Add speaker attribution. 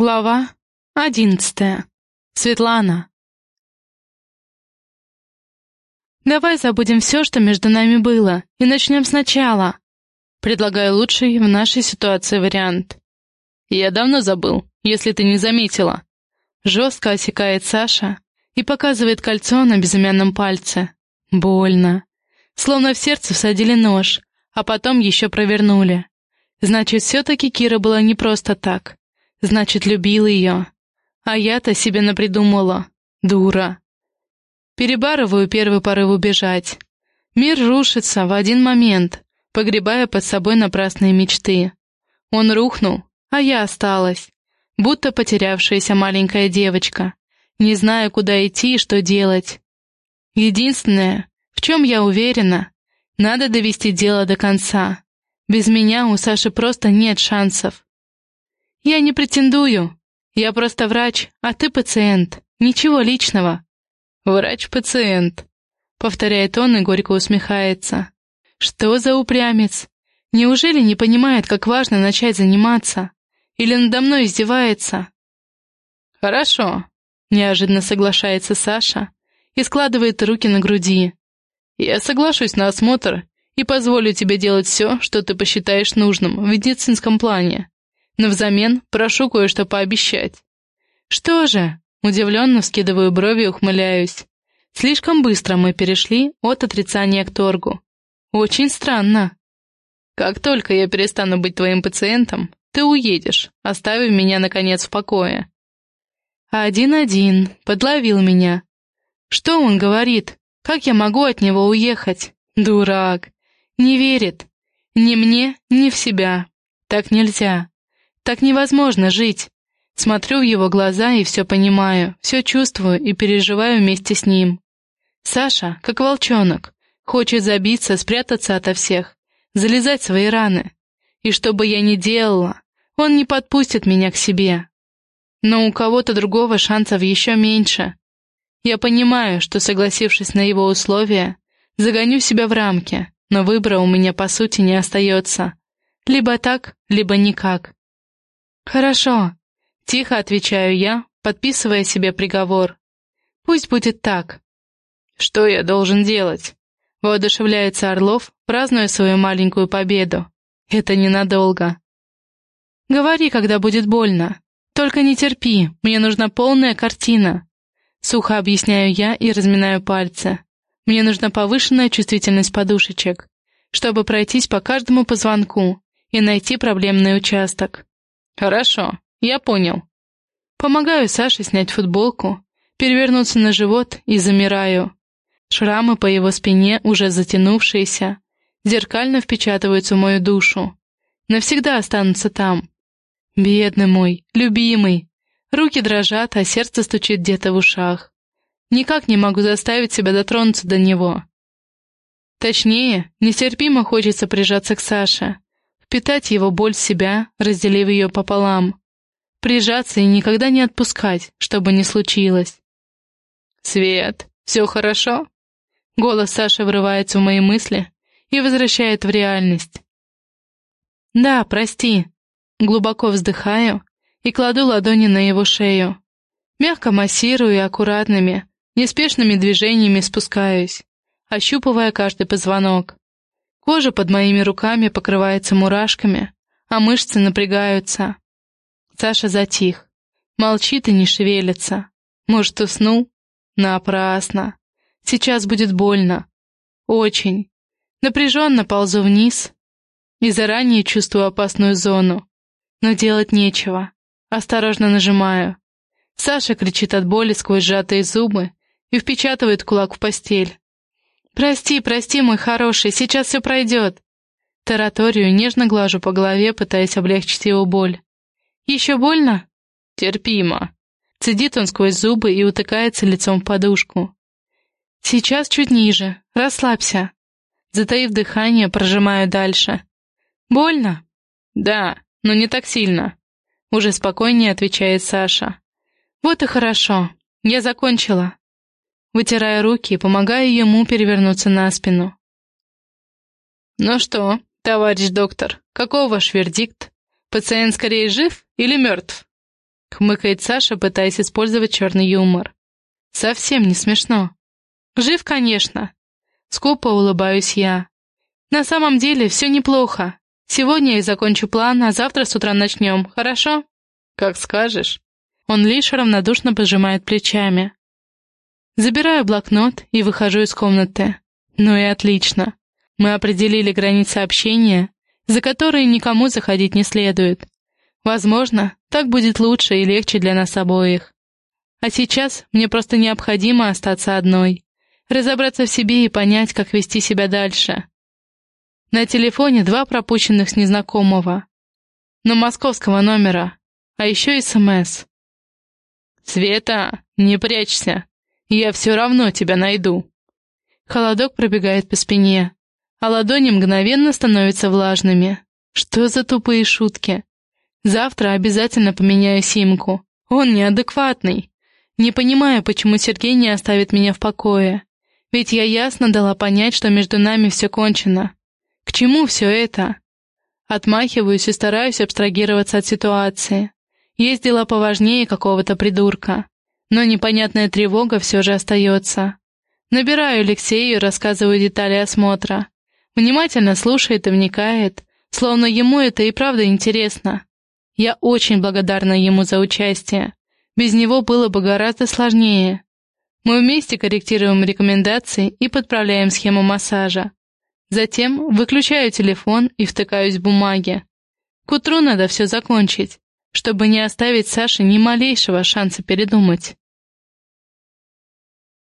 Speaker 1: Глава одиннадцатая. Светлана. «Давай забудем все, что между нами было, и начнем сначала», предлагаю лучший в нашей ситуации вариант.
Speaker 2: «Я давно забыл, если ты не заметила».
Speaker 1: Жестко осекает Саша и показывает кольцо на безымянном пальце. Больно. Словно в сердце всадили нож, а потом еще провернули. Значит, все-таки Кира была не просто так. Значит, любил ее. А я-то себе напридумала. Дура. Перебарываю первый порыв убежать. Мир рушится в один момент, погребая под собой напрасные мечты. Он рухнул, а я осталась, будто потерявшаяся маленькая девочка, не зная, куда идти и что делать. Единственное, в чем я уверена, надо довести дело до конца. Без меня у Саши просто нет шансов. «Я не претендую. Я просто врач, а ты пациент. Ничего личного».
Speaker 2: «Врач-пациент», — повторяет он и горько усмехается.
Speaker 1: «Что за упрямец? Неужели не понимает, как важно начать заниматься? Или надо мной издевается?»
Speaker 2: «Хорошо», —
Speaker 1: неожиданно соглашается Саша и складывает руки на груди.
Speaker 2: «Я соглашусь на осмотр и позволю тебе делать все, что ты посчитаешь нужным в медицинском плане но взамен прошу кое-что пообещать».
Speaker 1: «Что же?» — удивленно вскидываю брови и ухмыляюсь. Слишком быстро мы перешли от отрицания к торгу. Очень странно.
Speaker 2: Как только я перестану быть твоим пациентом, ты уедешь, оставив меня, наконец, в покое.
Speaker 1: Один-один, подловил меня. Что он говорит? Как я могу от него уехать? Дурак. Не верит. Ни мне, ни в себя. Так нельзя. Так невозможно жить. Смотрю в его глаза и все понимаю, все чувствую и переживаю вместе с ним. Саша, как волчонок, хочет забиться, спрятаться ото всех, залезать свои раны. И что бы я ни делала, он не подпустит меня к себе. Но у кого-то другого шансов еще меньше. Я понимаю, что, согласившись на его условия, загоню себя в рамки, но выбора у меня по сути не остается. Либо так, либо никак. «Хорошо», — тихо отвечаю я, подписывая себе приговор. «Пусть будет так».
Speaker 2: «Что я должен делать?»
Speaker 1: — воодушевляется Орлов, празднуя свою маленькую победу. «Это ненадолго». «Говори, когда будет больно. Только не терпи, мне нужна полная картина». Сухо объясняю я и разминаю пальцы. Мне нужна повышенная чувствительность подушечек, чтобы пройтись по каждому позвонку и найти проблемный участок.
Speaker 2: «Хорошо, я понял».
Speaker 1: Помогаю Саше снять футболку, перевернуться на живот и замираю. Шрамы по его спине, уже затянувшиеся, зеркально впечатываются в мою душу. Навсегда останутся там. Бедный мой, любимый. Руки дрожат, а сердце стучит где-то в ушах. Никак не могу заставить себя дотронуться до него. Точнее, нестерпимо хочется прижаться к Саше, впитать его боль себя, разделив ее пополам, прижаться и никогда не отпускать, чтобы не случилось.
Speaker 2: «Свет, все хорошо?»
Speaker 1: Голос Саши врывается в мои мысли и возвращает в реальность. «Да, прости». Глубоко вздыхаю и кладу ладони на его шею. Мягко массирую и аккуратными, неспешными движениями спускаюсь, ощупывая каждый позвонок. Кожа под моими руками покрывается мурашками, а мышцы напрягаются. Саша затих. Молчит и не шевелится. Может, уснул? Напрасно. Сейчас будет больно. Очень. Напряженно ползу вниз и заранее чувствую опасную зону. Но делать нечего. Осторожно нажимаю. Саша кричит от боли сквозь сжатые зубы и впечатывает кулак в постель. «Прости, прости, мой хороший, сейчас все пройдет!» Тараторию нежно глажу по голове, пытаясь облегчить его боль. «Еще больно?»
Speaker 2: «Терпимо».
Speaker 1: Цедит он сквозь зубы и утыкается лицом в подушку. «Сейчас чуть ниже. Расслабься». Затаив дыхание, прожимаю дальше. «Больно?»
Speaker 2: «Да, но не так сильно», — уже спокойнее отвечает Саша.
Speaker 1: «Вот и хорошо. Я закончила вытирая руки и помогая ему перевернуться на спину.
Speaker 2: «Ну что, товарищ доктор, каков ваш вердикт? Пациент скорее жив или мертв?»
Speaker 1: — хмыкает Саша, пытаясь использовать черный юмор. «Совсем не смешно». «Жив, конечно». Скупо улыбаюсь я. «На самом деле все неплохо. Сегодня я закончу план, а завтра с утра начнем, хорошо?» «Как скажешь». Он лишь равнодушно пожимает плечами. Забираю блокнот и выхожу из комнаты. Ну и отлично. Мы определили границы общения, за которые никому заходить не следует. Возможно, так будет лучше и легче для нас обоих. А сейчас мне просто необходимо остаться одной, разобраться в себе и понять, как вести себя дальше. На телефоне два пропущенных с незнакомого, но московского номера, а еще СМС. «Света, не прячься!» Я все равно тебя найду. Холодок пробегает по спине, а ладони мгновенно становятся влажными. Что за тупые шутки? Завтра обязательно поменяю симку. Он неадекватный. Не понимаю, почему Сергей не оставит меня в покое. Ведь я ясно дала понять, что между нами все кончено. К чему все это? Отмахиваюсь и стараюсь абстрагироваться от ситуации. Есть дела поважнее какого-то придурка. Но непонятная тревога все же остается. Набираю Алексею и рассказываю детали осмотра. Внимательно слушает и вникает, словно ему это и правда интересно. Я очень благодарна ему за участие. Без него было бы гораздо сложнее. Мы вместе корректируем рекомендации и подправляем схему массажа. Затем выключаю телефон и втыкаюсь в бумаги. К утру надо все закончить, чтобы не оставить Саше ни малейшего шанса передумать.